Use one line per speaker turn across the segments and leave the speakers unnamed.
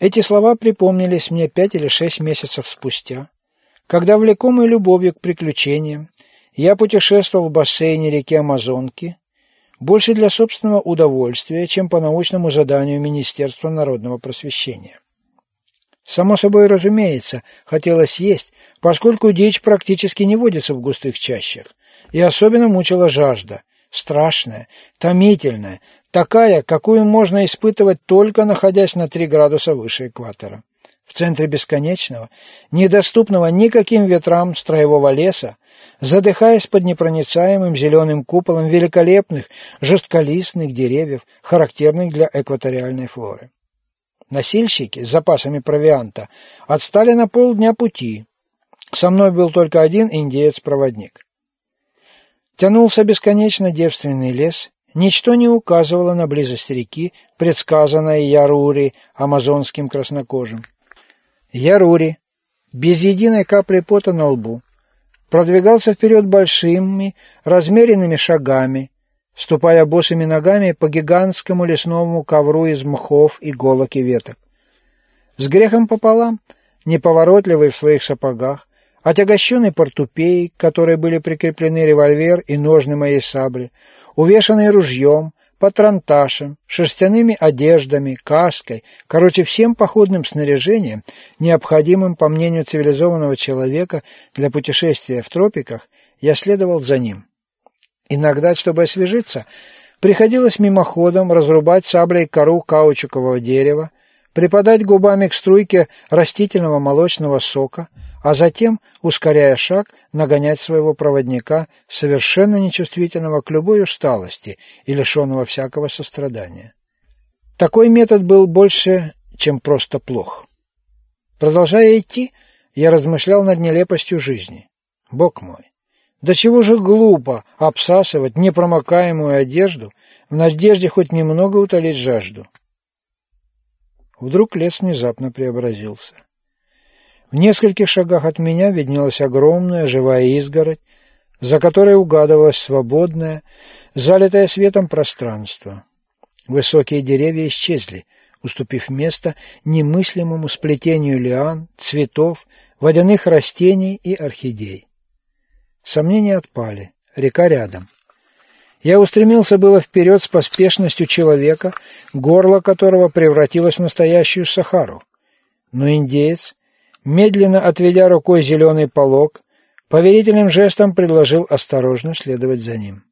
Эти слова припомнились мне пять или шесть месяцев спустя, когда, влекомый любовью к приключениям, я путешествовал в бассейне реки Амазонки больше для собственного удовольствия, чем по научному заданию Министерства народного просвещения. Само собой разумеется, хотелось есть, поскольку дичь практически не водится в густых чащах, и особенно мучила жажда, страшная, томительная, такая, какую можно испытывать только находясь на 3 градуса выше экватора. В центре бесконечного, недоступного никаким ветрам строевого леса, задыхаясь под непроницаемым зеленым куполом великолепных жестколистных деревьев, характерных для экваториальной флоры. Носильщики с запасами провианта отстали на полдня пути. Со мной был только один индеец-проводник. Тянулся бесконечно девственный лес, ничто не указывало на близость реки, предсказанной Ярури амазонским краснокожим. Ярури, без единой капли пота на лбу, продвигался вперед большими, размеренными шагами, ступая босыми ногами по гигантскому лесному ковру из мхов, иголок и веток. С грехом пополам, неповоротливый в своих сапогах, отягощенный портупеей, к которой были прикреплены револьвер и ножны моей сабли, увешанный ружьем, патронташем, шерстяными одеждами, каской, короче, всем походным снаряжением, необходимым, по мнению цивилизованного человека, для путешествия в тропиках, я следовал за ним. Иногда, чтобы освежиться, приходилось мимоходом разрубать саблей кору каучукового дерева, припадать губами к струйке растительного молочного сока, а затем, ускоряя шаг, нагонять своего проводника, совершенно нечувствительного к любой усталости и лишенного всякого сострадания. Такой метод был больше, чем просто плох. Продолжая идти, я размышлял над нелепостью жизни. Бог мой, до чего же глупо обсасывать непромокаемую одежду в надежде хоть немного утолить жажду. Вдруг лес внезапно преобразился. В нескольких шагах от меня виднелась огромная живая изгородь, за которой угадывалось свободное, залитое светом пространство. Высокие деревья исчезли, уступив место немыслимому сплетению лиан, цветов, водяных растений и орхидей. Сомнения отпали. Река рядом. Я устремился было вперед с поспешностью человека, горло которого превратилось в настоящую Сахару. Но индеец, медленно отведя рукой зеленый полог, поверительным жестом предложил осторожно следовать за ним.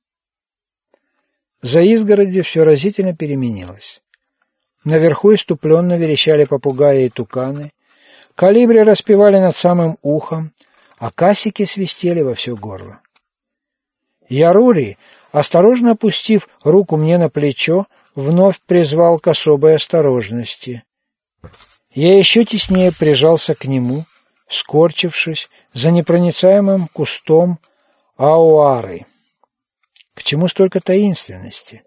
За изгородью все разительно переменилось. Наверху иступленно верещали попугаи и туканы, калибри распевали над самым ухом, а касики свистели во все горло. Ярури, осторожно опустив руку мне на плечо, вновь призвал к особой осторожности. Я еще теснее прижался к нему, скорчившись за непроницаемым кустом ауары. К чему столько таинственности?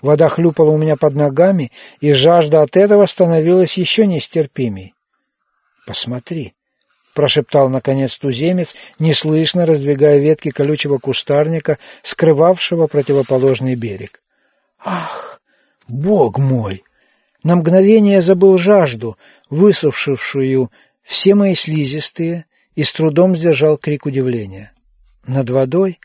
Вода хлюпала у меня под ногами, и жажда от этого становилась еще нестерпимей. Посмотри, прошептал наконец туземец, неслышно раздвигая ветки колючего кустарника, скрывавшего противоположный берег. Ах, бог мой! На мгновение забыл жажду, высушившую все мои слизистые, и с трудом сдержал крик удивления. Над водой,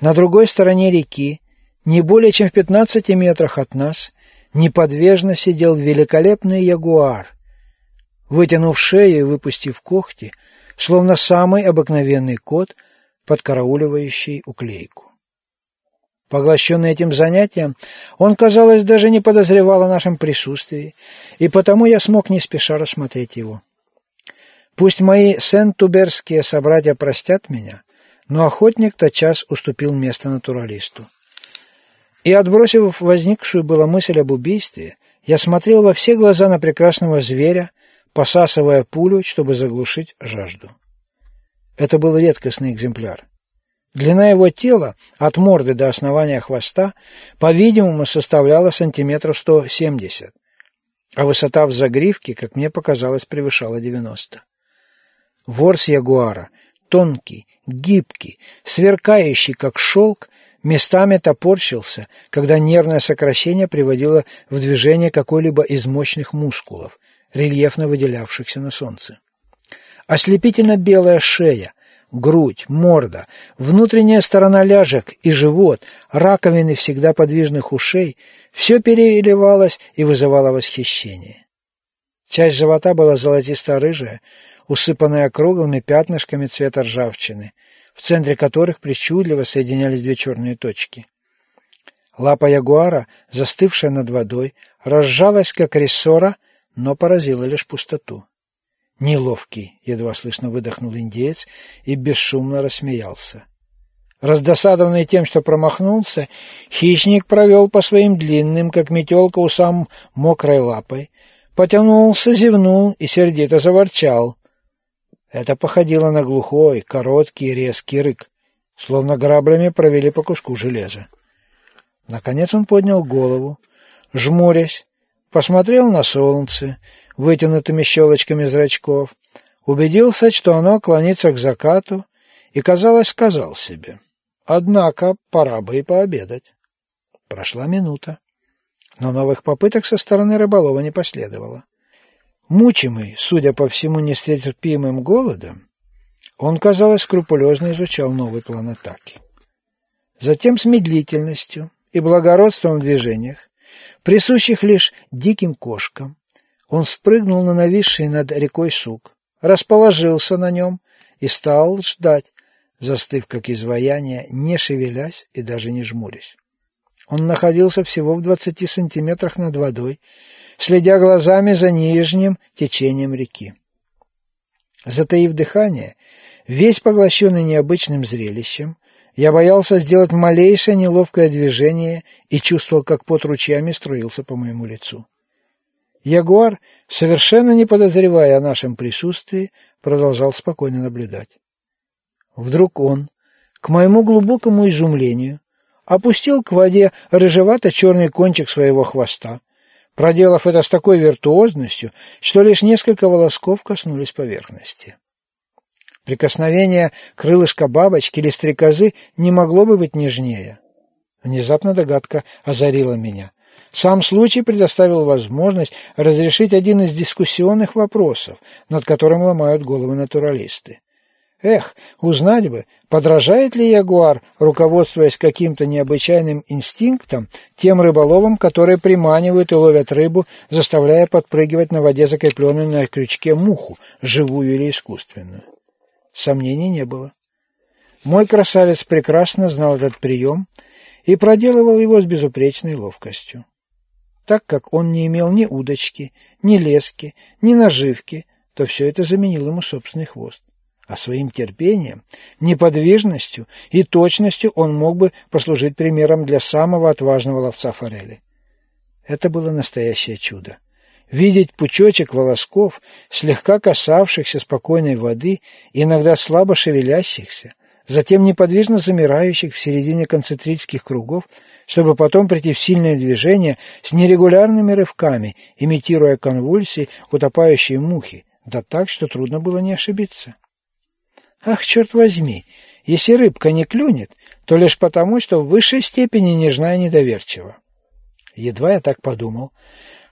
на другой стороне реки, не более чем в пятнадцати метрах от нас, неподвижно сидел великолепный ягуар. Вытянув шею и выпустив когти, словно самый обыкновенный кот, подкарауливающий уклейку. Поглощенный этим занятием, он, казалось, даже не подозревал о нашем присутствии, и потому я смог не спеша рассмотреть его. Пусть мои сент-туберские собратья простят меня, но охотник тотчас уступил место натуралисту. И, отбросив возникшую была мысль об убийстве, я смотрел во все глаза на прекрасного зверя, посасывая пулю, чтобы заглушить жажду. Это был редкостный экземпляр. Длина его тела от морды до основания хвоста, по-видимому, составляла сантиметров 170, а высота в загривке, как мне показалось, превышала 90. Ворс ягуара, тонкий, гибкий, сверкающий, как шелк, местами топорщился, когда нервное сокращение приводило в движение какой-либо из мощных мускулов, рельефно выделявшихся на солнце. Ослепительно белая шея, грудь, морда, внутренняя сторона ляжек и живот, раковины всегда подвижных ушей – все переливалось и вызывало восхищение. Часть живота была золотисто-рыжая, усыпанная круглыми пятнышками цвета ржавчины, в центре которых причудливо соединялись две черные точки. Лапа ягуара, застывшая над водой, разжалась, как рессора, но поразила лишь пустоту. «Неловкий», — едва слышно выдохнул индеец и бесшумно рассмеялся. Раздосадованный тем, что промахнулся, хищник провел по своим длинным, как метелка усам, мокрой лапой, потянулся, зевнул и сердито заворчал. Это походило на глухой, короткий, резкий рык, словно граблями провели по куску железа. Наконец он поднял голову, жмурясь, посмотрел на солнце, вытянутыми щелочками зрачков, убедился, что оно клонится к закату, и, казалось, сказал себе, «Однако пора бы и пообедать». Прошла минута, но новых попыток со стороны рыболова не последовало. Мучимый, судя по всему, нестерпимым голодом, он, казалось, скрупулезно изучал новый план атаки. Затем с медлительностью и благородством в движениях, присущих лишь диким кошкам, он спрыгнул на нависший над рекой сук, расположился на нем и стал ждать, застыв как изваяние, не шевелясь и даже не жмурясь. Он находился всего в двадцати сантиметрах над водой, следя глазами за нижним течением реки. Затаив дыхание, весь поглощенный необычным зрелищем, я боялся сделать малейшее неловкое движение и чувствовал, как пот ручьями струился по моему лицу. Ягуар, совершенно не подозревая о нашем присутствии, продолжал спокойно наблюдать. Вдруг он, к моему глубокому изумлению, опустил к воде рыжевато-черный кончик своего хвоста, проделав это с такой виртуозностью, что лишь несколько волосков коснулись поверхности. Прикосновение крылышка бабочки или стрекозы не могло бы быть нежнее. Внезапно догадка озарила меня. Сам случай предоставил возможность разрешить один из дискуссионных вопросов, над которым ломают головы натуралисты. Эх, узнать бы, подражает ли ягуар, руководствуясь каким-то необычайным инстинктом, тем рыболовам, которые приманивают и ловят рыбу, заставляя подпрыгивать на воде закрепленную на крючке муху, живую или искусственную. Сомнений не было. Мой красавец прекрасно знал этот прием и проделывал его с безупречной ловкостью так как он не имел ни удочки, ни лески, ни наживки, то все это заменил ему собственный хвост. А своим терпением, неподвижностью и точностью он мог бы послужить примером для самого отважного ловца форели. Это было настоящее чудо. Видеть пучочек волосков, слегка касавшихся спокойной воды, иногда слабо шевелящихся, затем неподвижно замирающих в середине концентрических кругов, чтобы потом прийти в сильное движение с нерегулярными рывками, имитируя конвульсии утопающей мухи, да так, что трудно было не ошибиться. Ах, черт возьми, если рыбка не клюнет, то лишь потому, что в высшей степени нежна и недоверчива. Едва я так подумал,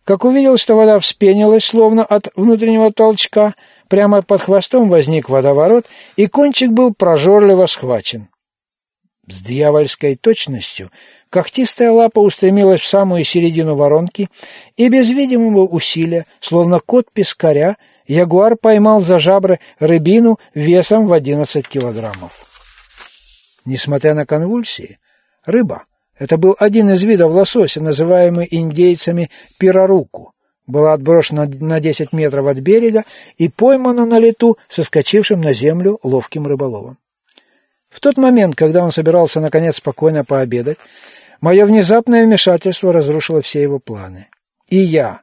как увидел, что вода вспенилась, словно от внутреннего толчка, прямо под хвостом возник водоворот, и кончик был прожорливо схвачен. С дьявольской точностью когтистая лапа устремилась в самую середину воронки, и без видимого усилия, словно кот пескаря, ягуар поймал за жабры рыбину весом в одиннадцать килограммов. Несмотря на конвульсии, рыба — это был один из видов лосося, называемый индейцами пироруку, была отброшена на десять метров от берега и поймана на лету соскочившим на землю ловким рыболовом. В тот момент, когда он собирался наконец спокойно пообедать, мое внезапное вмешательство разрушило все его планы. И я,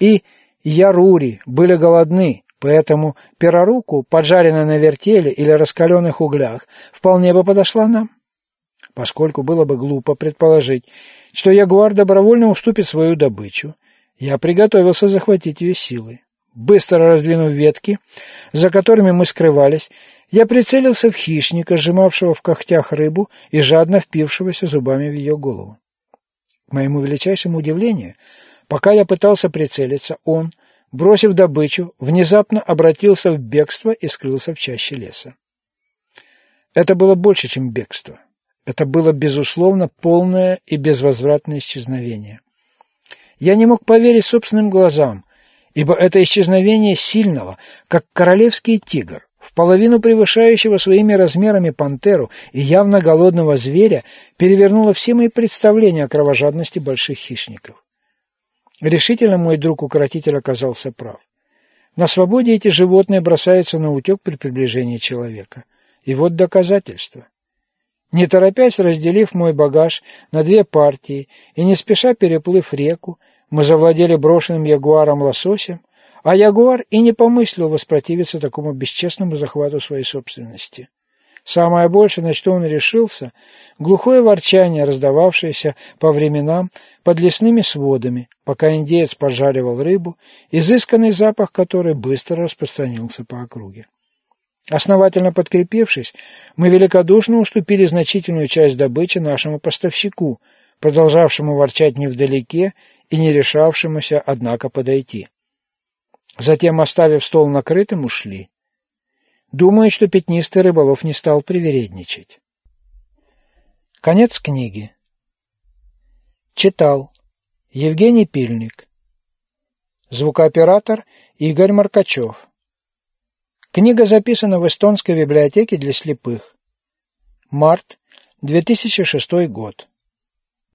и Ярури были голодны, поэтому пероруку, поджаренная на вертеле или раскаленных углях, вполне бы подошла нам. Поскольку было бы глупо предположить, что ягуар добровольно уступит свою добычу, я приготовился захватить ее силой. Быстро раздвинув ветки, за которыми мы скрывались, я прицелился в хищника, сжимавшего в когтях рыбу и жадно впившегося зубами в ее голову. К моему величайшему удивлению, пока я пытался прицелиться, он, бросив добычу, внезапно обратился в бегство и скрылся в чаще леса. Это было больше, чем бегство. Это было, безусловно, полное и безвозвратное исчезновение. Я не мог поверить собственным глазам, ибо это исчезновение сильного, как королевский тигр, в половину превышающего своими размерами пантеру и явно голодного зверя, перевернуло все мои представления о кровожадности больших хищников. Решительно мой друг-укротитель оказался прав. На свободе эти животные бросаются на утек при приближении человека. И вот доказательство. Не торопясь, разделив мой багаж на две партии и не спеша переплыв реку, мы завладели брошенным ягуаром-лососем, а ягуар и не помыслил воспротивиться такому бесчестному захвату своей собственности. Самое большее, на что он решился, глухое ворчание, раздававшееся по временам под лесными сводами, пока индеец поджаривал рыбу, изысканный запах которой быстро распространился по округе. Основательно подкрепившись, мы великодушно уступили значительную часть добычи нашему поставщику, продолжавшему ворчать невдалеке и не решавшемуся, однако, подойти. Затем, оставив стол накрытым, ушли. Думаю, что пятнистый рыболов не стал привередничать. Конец книги. Читал Евгений Пильник. Звукооператор Игорь Маркачев. Книга записана в эстонской библиотеке для слепых. Март 2006 год.